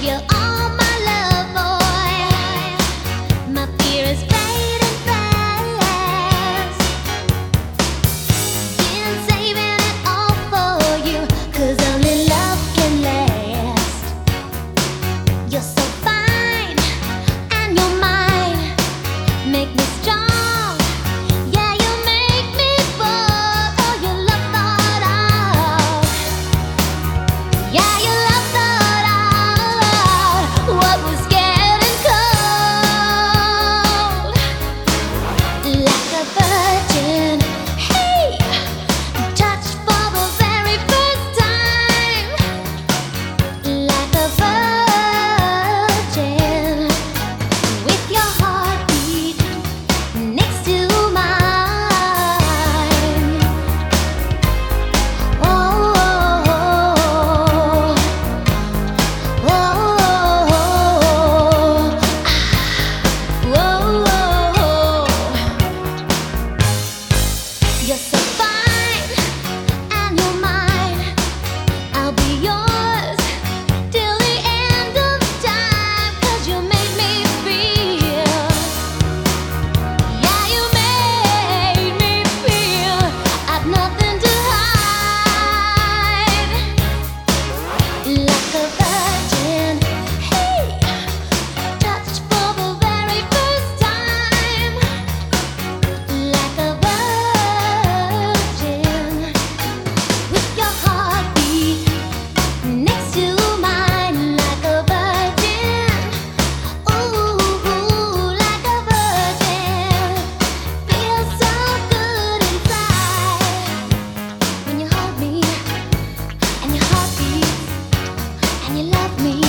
Gonna give me.